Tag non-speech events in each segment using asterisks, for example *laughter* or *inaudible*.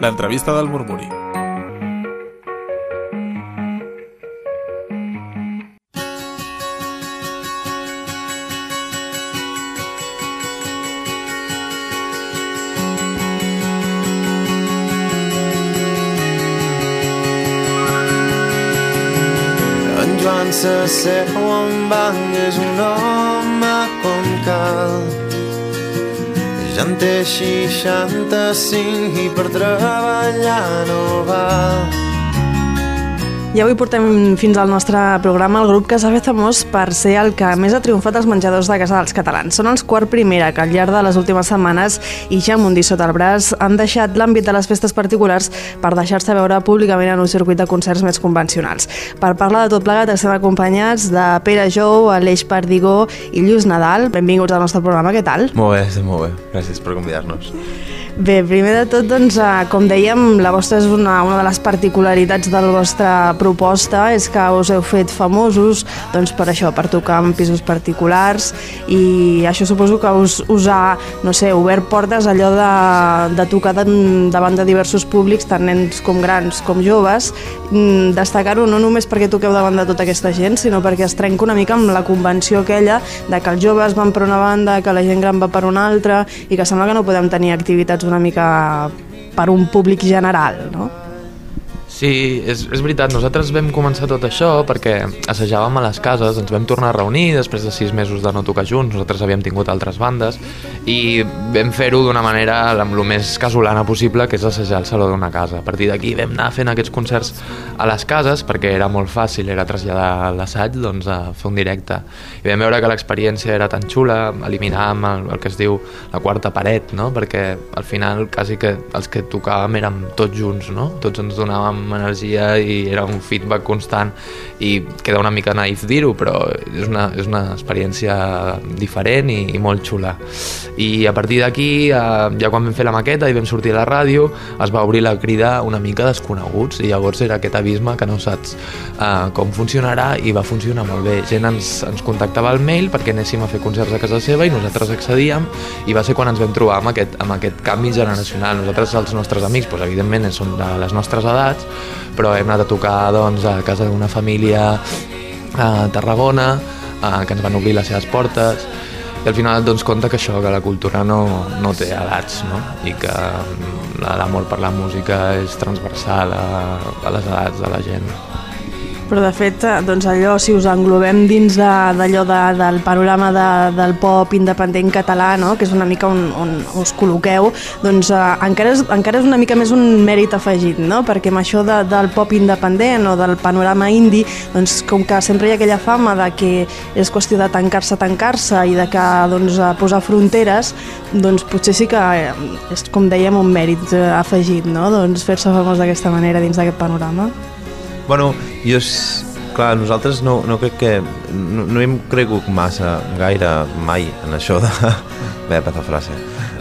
l'entrevista del murmuri. En Joan s'asseu en banc, és un home té 65 i per treballar no val. I avui portem fins al nostre programa el grup que s'ha fet famós per ser el que més ha triomfat als menjadors de casa dels catalans. Són els Quart Primera, que al llarg de les últimes setmanes i ja amb un disc sota el braç han deixat l'àmbit de les festes particulars per deixar-se veure públicament en un circuit de concerts més convencionals. Per parlar de tot plegat estem acompanyats de Pere Jou, Aleix Perdigó i Lluís Nadal. Benvinguts al nostre programa, què tal? Molt bé, molt bé. Gràcies per convidar-nos. Bé, primer de tot, doncs, eh, com dèiem, la vostra és una, una de les particularitats de la vostra proposta, és que us heu fet famosos doncs, per això, per tocar en pisos particulars i això suposo que us, us ha, no sé, obert portes allò de, de tocar de, davant de diversos públics, tant nens com grans com joves, mm, destacar-ho no només perquè toqueu davant de tota aquesta gent, sinó perquè es trenca una mica amb la convenció aquella de que els joves van per una banda, que la gent gran va per una altra i que sembla que no podem tenir activitats una mica per un públic general, no? Sí, és, és veritat, nosaltres vam començar tot això perquè assajàvem a les cases, ens vam tornar a reunir després de sis mesos de no tocar junts, nosaltres havíem tingut altres bandes i vam fer-ho d'una manera amb el més casolana possible, que és assajar al saló d'una casa. A partir d'aquí vam anar fent aquests concerts a les cases perquè era molt fàcil, era traslladar l'assaig doncs, a fer un directe. I vam veure que l'experiència era tan xula, eliminàvem el, el que es diu la quarta paret, no? perquè al final quasi que els que tocàvem érem tots junts, no? tots ens donàvem energia i era un feedback constant i queda una mica naïf dir-ho però és una, és una experiència diferent i, i molt xula. I a partir d'aquí eh, ja quan vam fer la maqueta i vam sortir a la ràdio es va obrir la crida una mica desconeguts i llavors era aquest abisme que no saps eh, com funcionarà i va funcionar molt bé. Gent ens, ens contactava al mail perquè anéssim a fer concerts a casa seva i nosaltres accedíem i va ser quan ens vam trobar amb aquest, amb aquest canvi generacional. Nosaltres els nostres amics doncs, evidentment són de les nostres edats però hem anat a tocar doncs, a casa d'una família a Tarragona eh, que ens van obrir les seves portes i al final et dones compte que això, que la cultura no, no té edats no? i que mm, l'amor per la música és transversal a, a les edats de la gent. Però de fet, eh, doncs allò, si us englobem dins d'allò de, de, del panorama de, del pop independent català, no? que és una mica on, on us col·loqueu, doncs eh, encara, és, encara és una mica més un mèrit afegit, no? perquè amb això de, del pop independent o del panorama indi, doncs com que sempre hi ha aquella fama de que és qüestió de tancar-se, tancar-se i de que doncs, posar fronteres, doncs potser sí que eh, és, com dèiem, un mèrit eh, afegit, no? doncs fer-se famós d'aquesta manera dins d'aquest panorama. Bueno, jo, és- clar, nosaltres no, no crec que... No, no hem cregut massa, gaire, mai, en això de... *laughs* Bé, peta frase.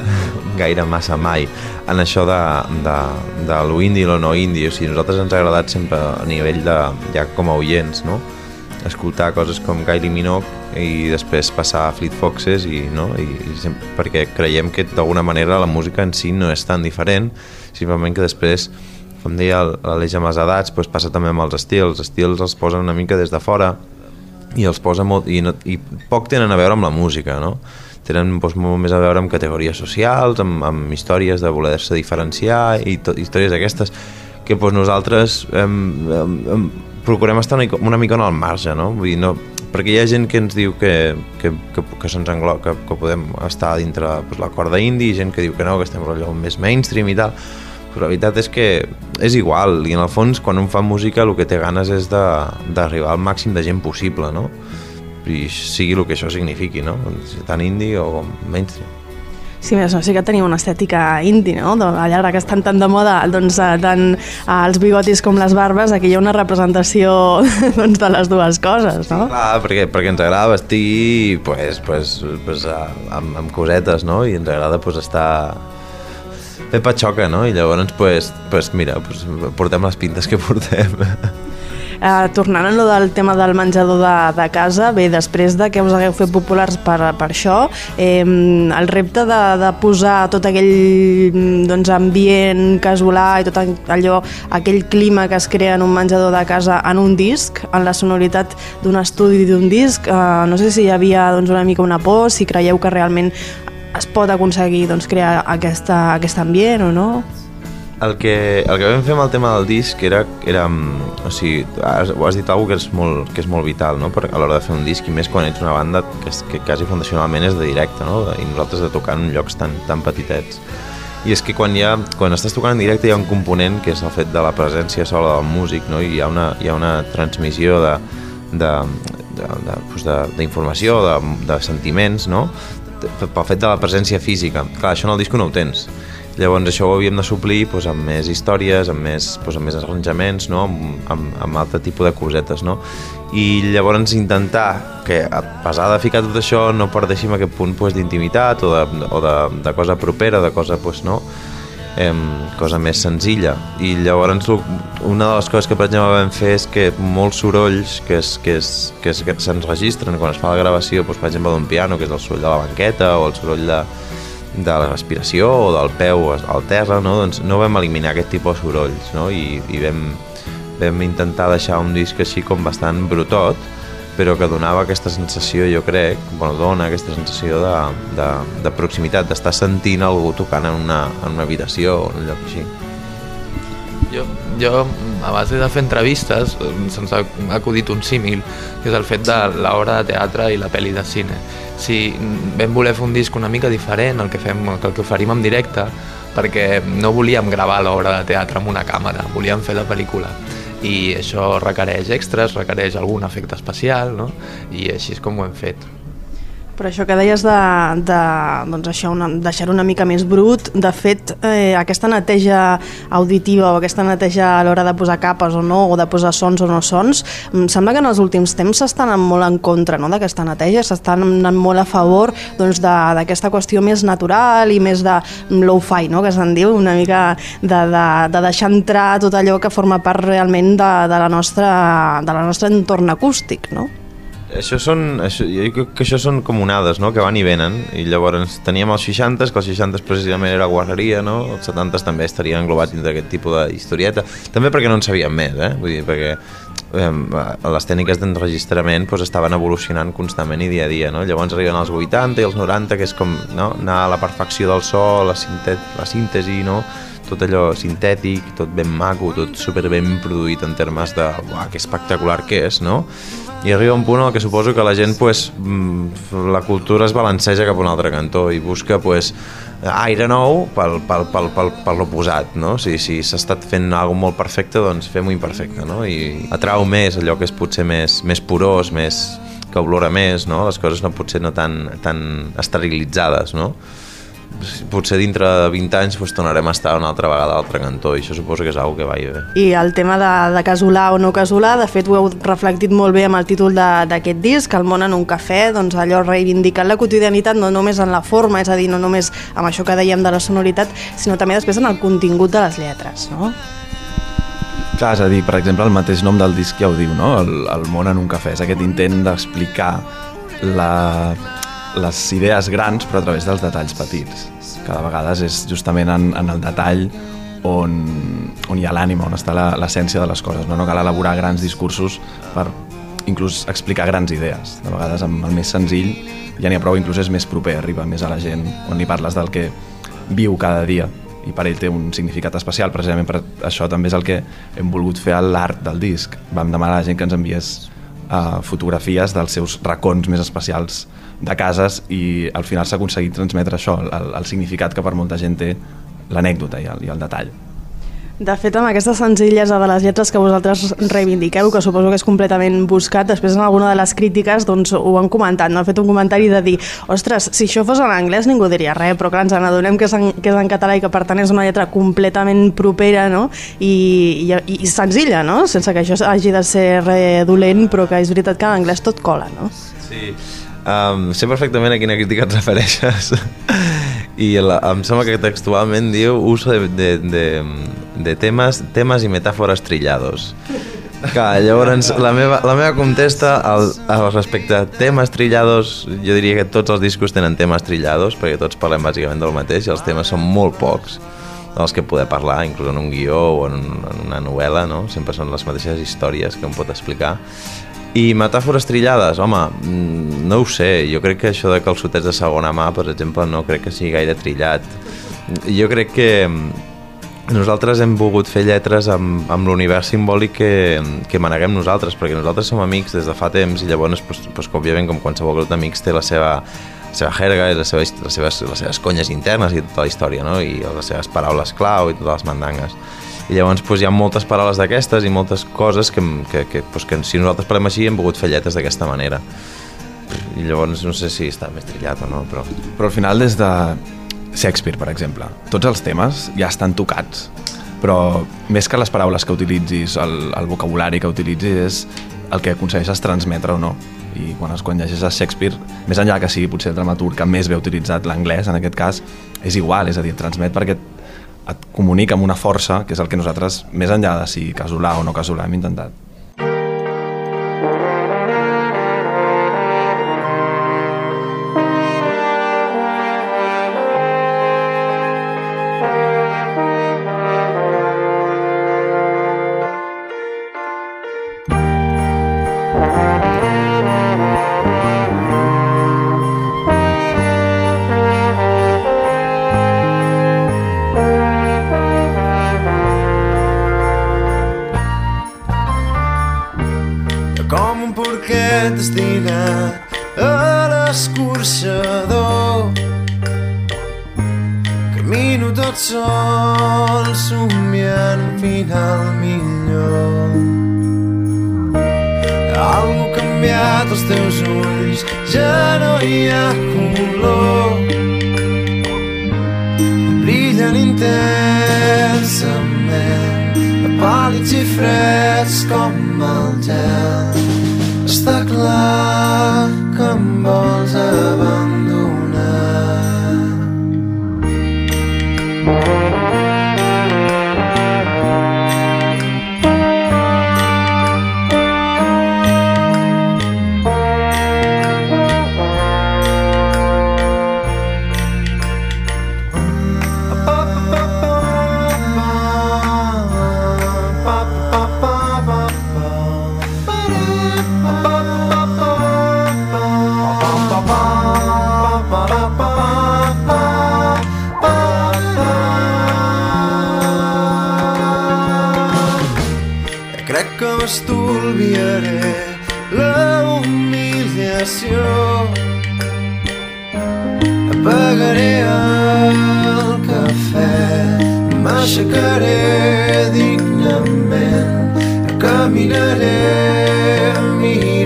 *laughs* Gaire massa mai en això de, de, de lo indie i lo no indie. O sigui, nosaltres ens ha agradat sempre a nivell de, ja com a oients, no? escoltar coses com Kylie Minogue i després passar a Fleet Foxes i, no? I, i sempre, perquè creiem que d'alguna manera la música en si no és tan diferent simplement que després com deia l'Aleix amb les edats doncs passa també amb els estils els estils els posen una mica des de fora i els posa molt i, no, i poc tenen a veure amb la música no? tenen doncs, molt més a veure amb categories socials amb, amb històries de voler-se diferenciar i to, històries aquestes que doncs, nosaltres em, em, em, procurem estar una, una mica en el marge no? Vull dir, no, perquè hi ha gent que ens diu que, que, que, que se'ns englo que, que podem estar dintre doncs, la corda indie gent que diu que no, que estem allò més mainstream i tal però la veritat és que és igual i en el fons quan un fa música el que té ganes és d'arribar al màxim de gent possible no? i sigui el que això signifiqui no? tant indie o mainstream Sí, més no, sí que tenim una estètica indie, no? Allà que estan tan de moda doncs, eh, tant eh, els bigotis com les barbes, aquí hi ha una representació *laughs* doncs, de les dues coses, no? Clar, perquè, perquè ens agrada vestir pues, pues, pues, eh, amb, amb cosetes, no? I ens agrada pues, estar fer patxoca, no? I llavors, pues, pues, mira, pues, portem les pintes que portem. *laughs* Eh, tornant a lo del tema del menjador de, de casa, bé, després de que us hagueu fet populars per, per això, eh, el repte de, de posar tot aquell doncs, ambient casolà i tot allò, aquell clima que es crea en un menjador de casa en un disc, en la sonoritat d'un estudi d'un disc, eh, no sé si hi havia doncs, una mica una por, si creieu que realment es pot aconseguir doncs, crear aquesta, aquest ambient o no? El que, el que vam fer amb el tema del disc era, era mm, o sigui, has, ho has dit alguna que és molt, que és molt vital no? per, a l'hora de fer un disc i més quan ets una banda que, que quasi fundacionalment és de directe no? i nosaltres de tocar en llocs tan, tan petitets i és que quan, hi ha, quan estàs tocant en directe hi ha un component que és el fet de la presència sola del músic no? i hi ha una, hi ha una transmissió de, de, d'informació, de, de, de, de, de sentiments, no? Pel fet de la presència física. Clar, això en el disc no ho tens. Llavors això ho havíem de suplir doncs, amb més històries, amb més, doncs, amb més arranjaments, no? amb, amb, amb altre tipus de cosetes. No? I llavors intentar que a pesar de ficar tot això no perdéssim aquest punt doncs, d'intimitat o, de, o de, de cosa propera, de cosa doncs, no? Eh, cosa més senzilla i llavors una de les coses que per exemple vam fer és que molts sorolls que, es, que, es, que, es, que se'ns registren quan es fa la gravació doncs, per exemple d'un piano que és el soroll de la banqueta o el soroll de, de la respiració o del peu al terra no? doncs no vam eliminar aquest tipus de sorolls no? I, i vam, vam intentar deixar un disc així com bastant brutot però que donava aquesta sensació, jo crec, bueno, dona aquesta sensació de, de, de proximitat, d'estar sentint algú tocant en una, en una habitació o en un lloc així. Jo, jo, a base de fer entrevistes, se'ns ha acudit un símil, que és el fet de l'obra de teatre i la pel·li de cine. Si vam voler fer un disc una mica diferent, el que, fem, el que oferim en directe, perquè no volíem gravar l'obra de teatre amb una càmera, volíem fer la pel·lícula i això requereix extras, requereix algun efecte especial, no? i així és com ho hem fet. Per això que deies de, de doncs això, una, deixar una mica més brut, de fet, eh, aquesta neteja auditiva o aquesta neteja a l'hora de posar capes o no, o de posar sons o no sons, em sembla que en els últims temps s'estan molt en contra no, d'aquesta neteja, s'estan anant molt a favor doncs, d'aquesta qüestió més natural i més de low-fi, no, que se'n diu, una mica de, de, de deixar entrar tot allò que forma part realment de, de, la nostra, de la nostra entorn acústic, no? Això són, això, jo crec que això són com onades, no?, que van i venen, i llavors teníem els 60, que els 60 precisament era guarreria, no?, els 70 també estarien englobats dins d'aquest tipus d'historieta, també perquè no en sabíem més, eh?, vull dir, perquè eh, les tècniques d'enregistrament pues, estaven evolucionant constantment i dia a dia, no? Llavors arriben els 80 i els 90, que és com no? anar a la perfecció del so, la, sintet, la síntesi, no?, tot allò sintètic, tot ben maco, tot super ben produït en termes de uah, que espectacular que és, no? i arriba un punt en què suposo que la gent pues, mm, la cultura es balanceja cap a un altre cantó i busca pues, aire nou pel, pel, pel, pel, per l'oposat no? si s'ha si estat fent alguna molt perfecte doncs fem-ho imperfecte no? i atrau més allò que és potser més, més purós més, que olora més no? les coses no potser no tan, tan esterilitzades no? Potser dintre de 20 anys pues, tornarem a estar una altra vegada a l'altre cantó i això suposo que és una que va i bé. I el tema de, de casolà o no casolà, de fet ho heu reflectit molt bé amb el títol d'aquest disc, El món en un cafè, doncs allò reivindicant la quotidianitat no només en la forma, és a dir, no només amb això que dèiem de la sonoritat, sinó també després en el contingut de les lletres, no? Clar, és a dir, per exemple, el mateix nom del disc ja ho diu, no? El, el món en un cafè, és aquest intent d'explicar la les idees grans però a través dels detalls petits que de vegades és justament en, en el detall on, on hi ha l'ànima, on està l'essència de les coses. No? no cal elaborar grans discursos per inclús explicar grans idees. De vegades amb el més senzill ja n'hi ha prou, inclús és més proper, arriba més a la gent quan li parles del que viu cada dia i per ell té un significat especial, precisament per això també és el que hem volgut fer a l'art del disc. Vam demanar a la gent que ens enviés uh, fotografies dels seus racons més especials de cases i al final s'ha aconseguit transmetre això, el, el significat que per molta gent té l'anècdota i, el, i el detall. De fet, amb aquesta senzillesa de les lletres que vosaltres reivindiqueu, que suposo que és completament buscat, després en alguna de les crítiques doncs, ho han comentat, no? han fet un comentari de dir ostres, si això fos en anglès ningú diria res, però clar, ens n'adonem que, és en, que és en català i que per tant és una lletra completament propera no? I, i, i senzilla, no? sense que això hagi de ser res dolent, però que és veritat que en anglès tot cola, no? Sí, Um, sé perfectament a quina crítica et refereixes *laughs* i la, em sembla que textualment diu uso de, de, de, de temes, temes i metàfores trillados Clar, llavors la meva, la meva contesta al, al respecte a temes trillados, jo diria que tots els discos tenen temes trillados, perquè tots parlem bàsicament del mateix i els temes són molt pocs dels que poder parlar, inclús en un guió o en, en una novel·la, no? Sempre són les mateixes històries que em pot explicar. I metàfores trillades, home, mm, no ho sé, jo crec que això de calçotets de segona mà, per exemple, no crec que sigui gaire trillat. Jo crec que mm, nosaltres hem volgut fer lletres amb, amb l'univers simbòlic que, que maneguem nosaltres, perquè nosaltres som amics des de fa temps i llavors, pues, pues, òbviament, com qualsevol grup d'amics, té la seva, la seva jerga i les seves, les, seves, les seves conyes internes i tota la història, no? i les seves paraules clau i totes les mandangues. I llavors pues, hi ha moltes paraules d'aquestes i moltes coses que, que, que, pues, que si nosaltres parlem així hem volgut fer lletres d'aquesta manera. I llavors no sé si està més trillat o no, però... Però al final des de Shakespeare, per exemple. Tots els temes ja estan tocats, però més que les paraules que utilitzis, el, el vocabulari que utilitzis és el que aconsegueixes transmetre o no. I quan, es, quan llegeixes Shakespeare, més enllà que sigui potser el dramaturg que més ve utilitzat l'anglès, en aquest cas, és igual, és a dir, et transmet perquè et, comunica amb una força, que és el que nosaltres, més enllà de si casolà o no casolà, hem intentat. Millor. Algo ha canviat als teus ulls, ja no hi ha color. Brillen intensament, pàl·lids i freds com el gel. Està clar que em vols abandonar. M'estolviaré la humiliació. Apagaré el cafè, m'aixecaré dignament, caminaré mirant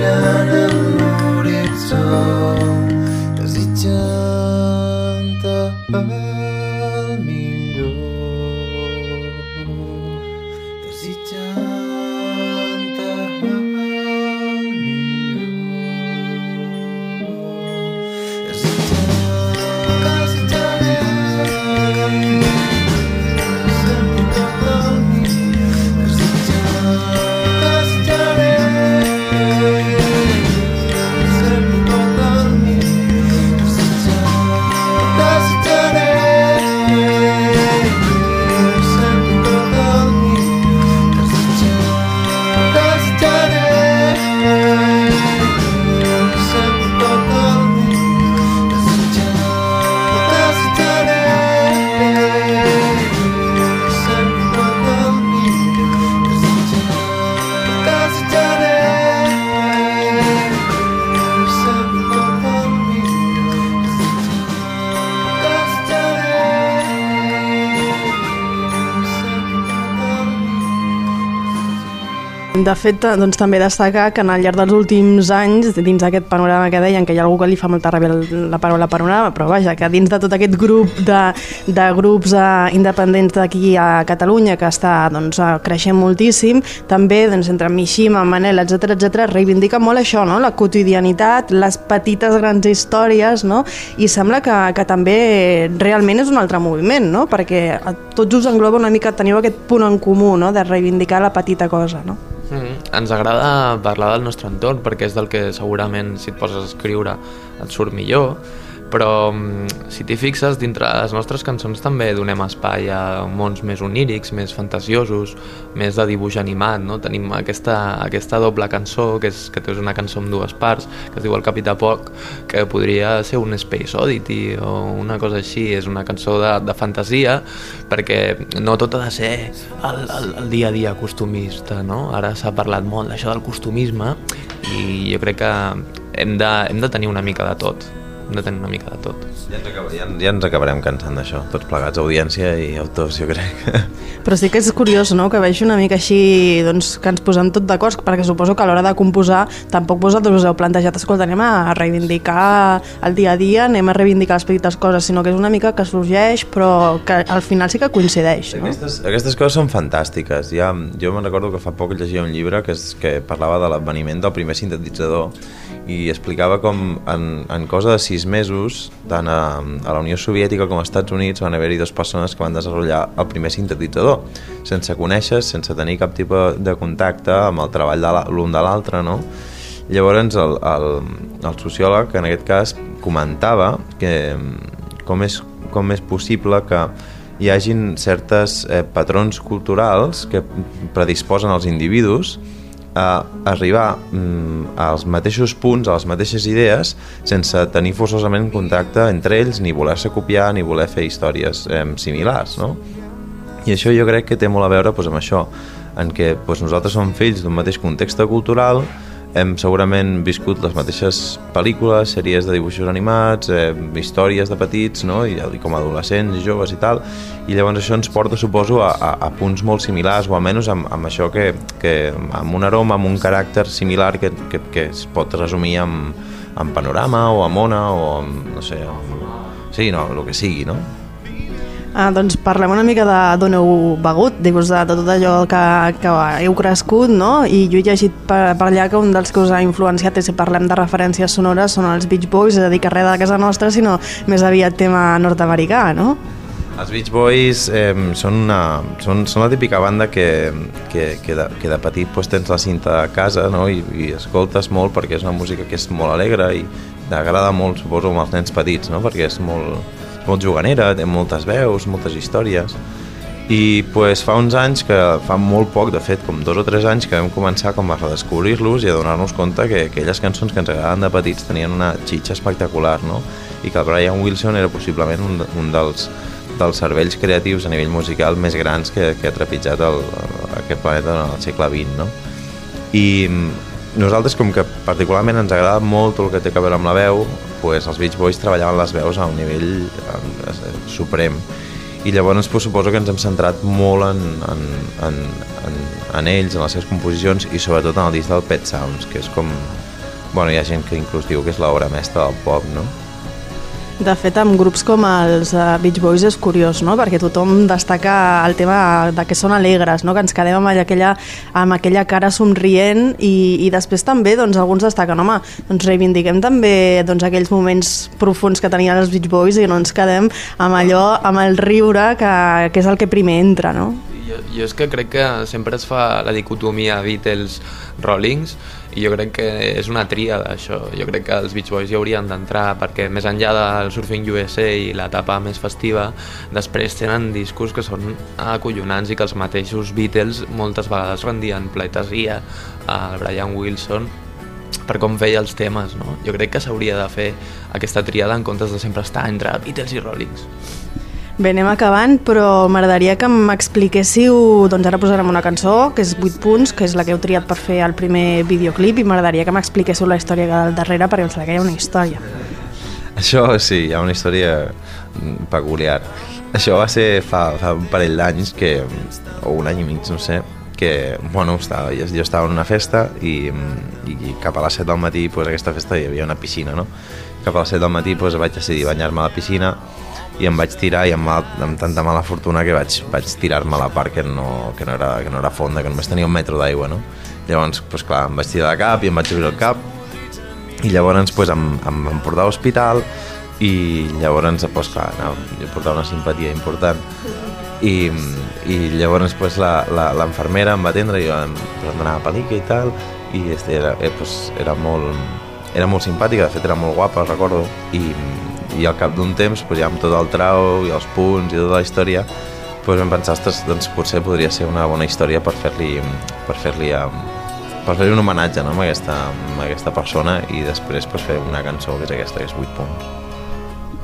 De fet, doncs, també destacar que en al llarg dels últims anys, dins d'aquest panorama que deien, que hi ha algú que li fa molta ràbia el- la paraula panorama, però vaja, que dins de tot aquest grup de, de grups eh, independents d'aquí a Catalunya, que està doncs, eh, creixent moltíssim, també doncs, entre Mishima, Manel, etc etc reivindica molt això, no? la quotidianitat, les petites grans històries, no? i sembla que, que també realment és un altre moviment, no? perquè tots us engloba una mica, teniu aquest punt en comú no? de reivindicar la petita cosa. No? Ens agrada parlar del nostre entorn perquè és del que segurament si et poses a escriure et surt millor però mm, si t'hi fixes, dintre les nostres cançons també donem espai a mons més onírics, més fantasiosos, més de dibuix animat, no? Tenim aquesta, aquesta doble cançó, que és, que és una cançó amb dues parts, que es diu El Capità Poc, que podria ser un Space Oddity o una cosa així, és una cançó de, de fantasia, perquè no tot ha de ser el, el, el dia a dia costumista, no? Ara s'ha parlat molt d'això del costumisme i jo crec que hem de, hem de tenir una mica de tot de tenir una mica de tot. Ja ens, acab ja, ja ens acabarem cansant d'això, tots plegats, audiència i autors, jo crec. *laughs* Però sí que és curiós, no?, que vegi una mica així, doncs, que ens posem tot d'acord, perquè suposo que a l'hora de composar tampoc vosaltres us heu plantejat, escolta, anem a reivindicar el dia a dia, anem a reivindicar les petites coses, sinó que és una mica que sorgeix, però que al final sí que coincideix, no? Aquestes, aquestes coses són fantàstiques. Ja, jo me'n recordo que fa poc llegia un llibre que, és, que parlava de l'adveniment del primer sintetitzador i explicava com en, en cosa de sis mesos, tant a, a la Unió Soviètica com als Estats Units van haver-hi dues persones que van desenvolupar el primer sintetitzador, sense conèixer, sense tenir cap tipus de contacte amb el treball de l'un de l'altre, no? Llavors el, el, el sociòleg en aquest cas comentava que com és, com és possible que hi hagin certes eh, patrons culturals que predisposen els individus a arribar mm, als mateixos punts, a les mateixes idees, sense tenir forçosament contacte entre ells, ni voler-se copiar, ni voler fer històries eh, similars, no? I això jo crec que té molt a veure doncs, amb això, en què doncs, nosaltres som fills d'un mateix context cultural, hem segurament viscut les mateixes pel·lícules, sèries de dibuixos animats, eh, històries de petits, no? I, i com a adolescents joves i tal, i llavors això ens porta, suposo, a, a, a punts molt similars, o almenys amb, amb això que, que amb un aroma, amb un caràcter similar que, que, que es pot resumir amb, amb panorama o amb ona o amb, no sé, amb, sí, no, el que sigui, no? Ah, doncs parlem una mica d'on heu begut, de, de tot allò que, que heu crescut, no? I jo he llegit per, per allà que un dels que us ha influenciat, si parlem de referències sonores, són els Beach Boys, és a dir, que res de casa nostra, sinó més aviat tema nord-americà, no? Els Beach Boys eh, són, una, són, són la típica banda que, que, que, de, que de petit pues, tens la cinta a casa no? I, i escoltes molt perquè és una música que és molt alegre i t'agrada molt, suposo, amb els nens petits, no? perquè és molt, molt juganera, té moltes veus, moltes històries i pues, fa uns anys, que fa molt poc, de fet, com dos o tres anys, que vam començar com a redescobrir-los i a donar-nos compte que aquelles cançons que ens agradaven de petits tenien una xitxa espectacular, no? I que el Brian Wilson era possiblement un, un dels, dels cervells creatius a nivell musical més grans que, que ha trepitjat el, aquest planeta en el segle XX, no? I nosaltres, com que particularment ens agrada molt el que té a veure amb la veu, pues, els Beach Boys treballaven les veus a un nivell eh, suprem. I llavors pues, suposo que ens hem centrat molt en, en, en, en, en ells, en les seves composicions i sobretot en el disc del Pet Sounds, que és com... Bueno, hi ha gent que inclús diu que és l'obra mestra del pop, no? De fet, amb grups com els uh, Beach Boys és curiós, no? perquè tothom destaca el tema de que són alegres, no? que ens quedem amb aquella, amb aquella cara somrient i, i després també doncs, alguns destaquen, home, doncs reivindiquem també doncs, aquells moments profuns que tenien els Beach Boys i no ens quedem amb allò, amb el riure que, que és el que primer entra, no? Jo, jo és que crec que sempre es fa la dicotomia Beatles-Rollings i jo crec que és una tria d'això. Jo crec que els Beach Boys hi haurien d'entrar perquè més enllà del Surfing USA i l'etapa més festiva, després tenen discos que són acollonants i que els mateixos Beatles moltes vegades rendien pleitesia al Brian Wilson per com feia els temes, no? Jo crec que s'hauria de fer aquesta triada en comptes de sempre estar entre Beatles i Rollings. Bé, anem acabant, però m'agradaria que m'expliquéssiu, doncs ara posarem una cançó, que és 8 punts, que és la que heu triat per fer el primer videoclip, i m'agradaria que m'expliquéssiu la història al darrere, perquè em sembla que hi ha una història. Això sí, hi ha una història peculiar. Això va ser fa, fa un parell d'anys, que, o un any i mig, no sé, que, bueno, estava, jo estava en una festa i, i cap a les 7 del matí, pues, aquesta festa hi havia una piscina, no? Cap a les 7 del matí pues, vaig decidir banyar-me a la piscina i em vaig tirar i amb, mal, amb tanta mala fortuna que vaig, vaig tirar-me a la part que no, que, no era, que no era fonda, que només tenia un metro d'aigua, no? Llavors, pues, clar, em vaig tirar de cap i em vaig obrir el cap. I llavors pues, em, em van portar a l'hospital i llavors pues, clar, no, jo portava una simpatia important. I, i llavors pues, l'enfermera em va atendre i em, pues, em donava pelica i tal. I este, era, eh, pues, era, molt, era molt simpàtica, de fet era molt guapa, recordo. I, i al cap d'un temps pues, ja amb tot el trau i els punts i tota la història pues, vam pensar, ostres, doncs potser podria ser una bona història per fer-li per fer-li um, per fer un homenatge no, amb, aquesta, amb aquesta persona i després pues, fer una cançó que és aquesta, que és 8 punts.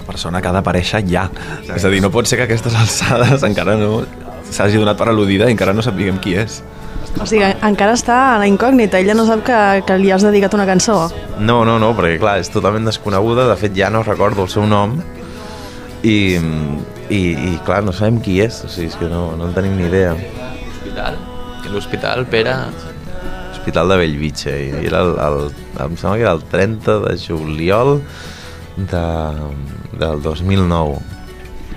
Persona que ha d'aparèixer ja. És a dir, no pot ser que a aquestes alçades encara no s'hagi donat per al·ludida i encara no sapiguem qui és. O sigui, encara està a la incògnita, ella no sap que, que li has dedicat una cançó. No, no, no, perquè clar, és totalment desconeguda, de fet ja no recordo el seu nom i, i, i clar, no sabem qui és, o sigui, és que no, no en tenim ni idea. L'hospital. I l'hospital, Pere... Hospital de Bellvitge, i era el, el, em sembla que era el 30 de juliol de, del 2009.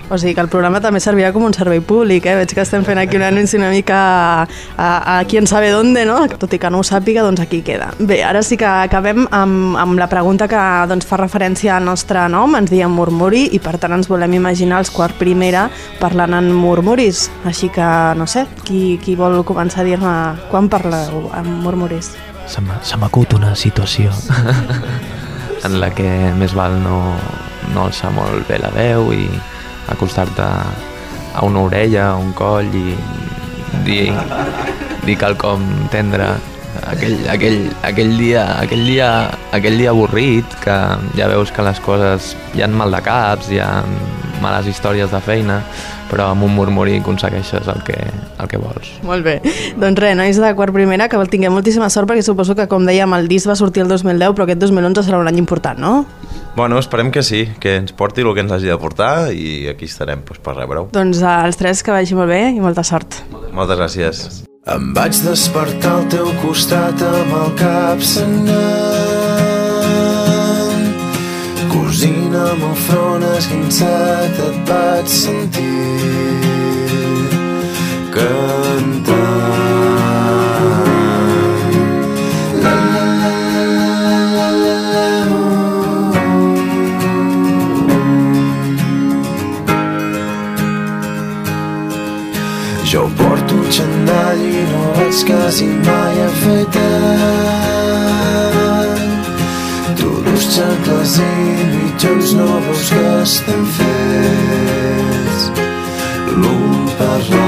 O sigui que el programa també servirà com un servei públic, eh? Veig que estem fent aquí un anunci una mica a, a, a qui en sabe dónde, no? Tot i que no ho sàpiga, doncs aquí queda. Bé, ara sí que acabem amb, amb la pregunta que doncs, fa referència al nostre nom, ens diem Murmuri, i per tant ens volem imaginar els quart primera parlant en murmuris. Així que, no sé, qui, qui vol començar a dir-me quan parleu en murmuris? Se m'ha se m'ha acut una situació *laughs* en la que més val no, no alçar molt bé la veu i acostar-te a una orella, a un coll i dir, dir quelcom tendre aquell, aquell, aquell, dia, aquell, dia, aquell dia avorrit que ja veus que les coses hi ha mal de caps, hi ha males històries de feina però amb un murmuri aconsegueixes el que, el que vols. Molt bé. Doncs res, nois de quart primera, que tinguem moltíssima sort perquè suposo que, com dèiem, el disc va sortir el 2010, però aquest 2011 serà un any important, no? Bueno, esperem que sí, que ens porti el que ens hagi de portar i aquí estarem pues, per rebre-ho. Doncs als tres que vagi molt bé i molta sort. Moltes gràcies. Em vaig despertar al teu costat amb el cap sanant Cosint amb el front esguinçat et vaig sentir cantant La, la, la, la, la, la, la, Jo porto un xandall i no vaig quasi mai afaitat. Tu dus xacles i mitjons no veus que estem fets l'un per l'altre.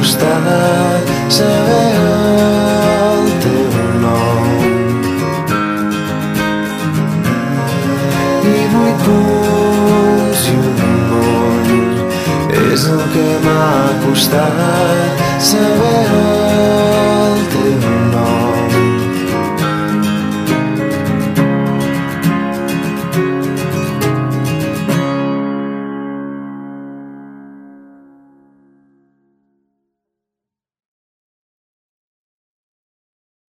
Costat saber el teu nom. I vuit punts i un bony és el que m'ha costat saber